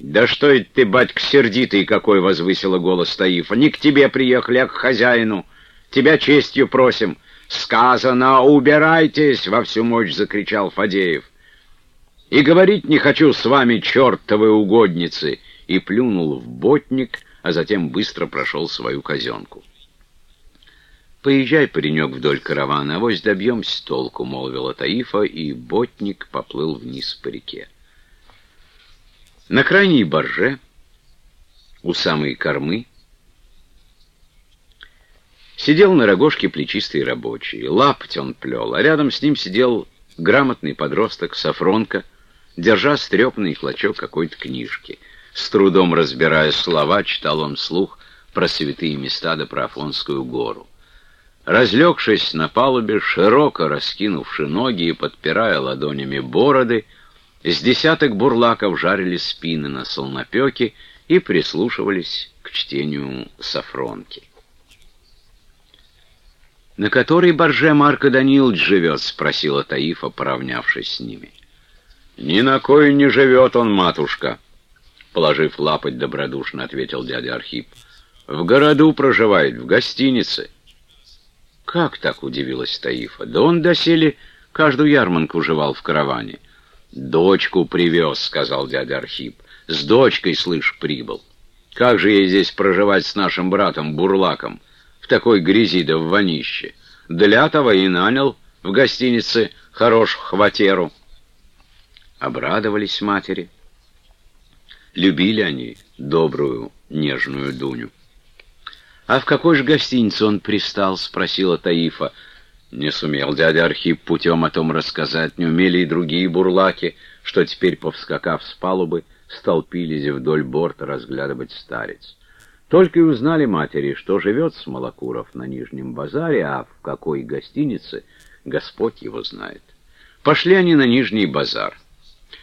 «Да что это ты, батька, сердитый какой!» — возвысила голос Таифа. «Не к тебе приехали, а к хозяину. Тебя честью просим». «Сказано, убирайтесь!» — во всю мощь закричал Фадеев. «И говорить не хочу с вами, чертовы угодницы!» И плюнул в ботник, а затем быстро прошел свою казенку. «Поезжай, паренек, вдоль каравана, авось добьемся толку», — молвила Таифа, и ботник поплыл вниз по реке. На крайней борже, у самой кормы, сидел на рогожке плечистый рабочий. Лапть он плел, а рядом с ним сидел грамотный подросток Сафронка, держа стрепный клочок какой-то книжки. С трудом разбирая слова, читал он вслух про святые места да про Афонскую гору. Разлегшись на палубе, широко раскинувши ноги и подпирая ладонями бороды, с десяток бурлаков жарили спины на солнопеке и прислушивались к чтению Сафронки. «На которой борже Марко Данилович живет?» — спросила Таифа, поравнявшись с ними. «Ни на кой не живет он, матушка!» Положив лапоть, добродушно ответил дядя Архип. «В городу проживает, в гостинице». «Как так?» — удивилась Таифа. «Да он доселе каждую ярманку жевал в караване». «Дочку привез», — сказал дядя Архип. «С дочкой, слышь, прибыл. Как же ей здесь проживать с нашим братом Бурлаком в такой грязи да в вонище? Для того и нанял в гостинице хорош хватеру». Обрадовались матери. Любили они добрую, нежную Дуню. «А в какой же гостинице он пристал?» — спросила Таифа. Не сумел дядя Архип путем о том рассказать, не умели и другие бурлаки, что теперь, повскакав с палубы, столпились вдоль борта разглядывать старец. Только и узнали матери, что живет Смолокуров на Нижнем базаре, а в какой гостинице Господь его знает. Пошли они на Нижний базар.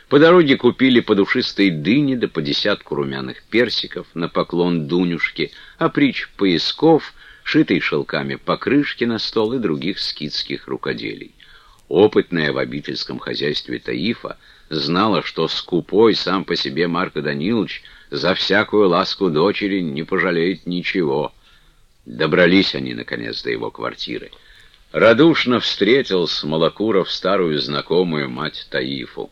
По дороге купили по душистой дыне да по десятку румяных персиков на поклон Дунюшке, а притч поясков — шитые шелками покрышки на стол и других скидских рукоделий. Опытная в обительском хозяйстве Таифа знала, что скупой сам по себе Марко Данилович за всякую ласку дочери не пожалеет ничего. Добрались они, наконец, до его квартиры. Радушно встретил Смолокуров старую знакомую мать Таифу.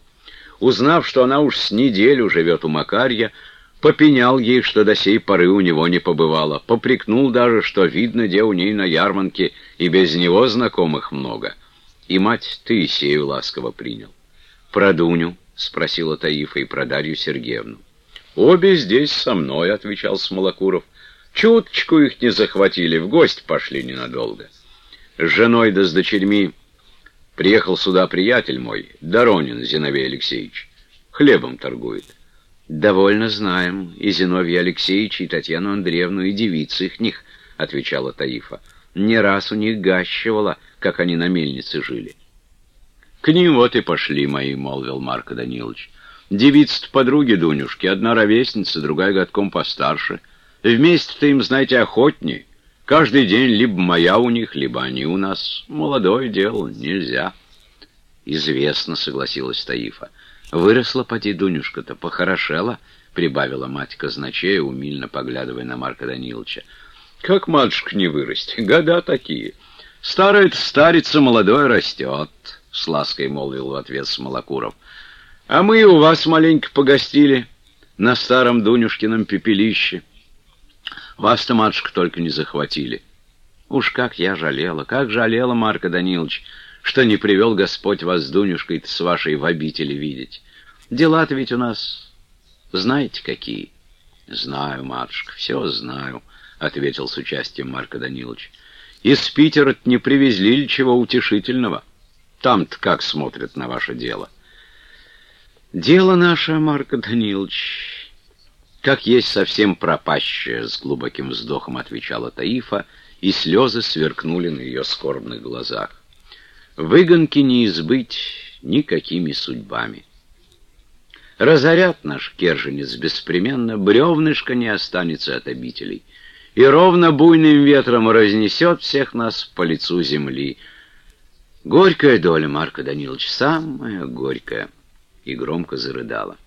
Узнав, что она уж с неделю живет у Макарья, Попенял ей, что до сей поры у него не побывало. Попрекнул даже, что видно, где у ней на ярмарке, и без него знакомых много. И мать Таисею ласково принял. «Про Дуню?» — спросила Таифа и про Дарью Сергеевну. «Обе здесь со мной», — отвечал Смолокуров. «Чуточку их не захватили, в гости пошли ненадолго. С женой да с дочерьми приехал сюда приятель мой, Доронин Зиновей Алексеевич. Хлебом торгует». «Довольно знаем и Зиновья Алексеевича, и Татьяну Андреевну, и девиц их них», — отвечала Таифа. «Не раз у них гащивало, как они на мельнице жили». «К ним вот и пошли мои», — молвил Марко Данилович. «Девицы-то подруги Дунюшки, одна ровесница, другая годком постарше. Вместе-то им, знаете, охотнее. Каждый день либо моя у них, либо они у нас. Молодое дело, нельзя». «Известно», — согласилась Таифа. Выросла поди Дунюшка-то, похорошела, — прибавила мать казначея, умильно поглядывая на Марка Даниловича. — Как матушка не вырасти? Года такие. Старая-то старица, молодое растет, — с лаской молвил в ответ Смолокуров. — А мы у вас маленько погостили на старом Дунюшкином пепелище. Вас-то, матушка, только не захватили. Уж как я жалела, как жалела, Марка Данилович, — что не привел Господь вас с Дунюшкой с вашей в обители видеть. Дела-то ведь у нас, знаете, какие? — Знаю, матушка, все знаю, — ответил с участием Марка Данилович. — Из Питера не привезли ли чего утешительного? Там-то как смотрят на ваше дело? — Дело наше, Марко Данилович, как есть совсем пропащее, — с глубоким вздохом отвечала Таифа, и слезы сверкнули на ее скорбных глазах. Выгонки не избыть никакими судьбами. Разорят наш керженец беспременно, бревнышко не останется от обителей, и ровно буйным ветром разнесет всех нас по лицу земли. Горькая доля, Марка Данилович, самая горькая, и громко зарыдала.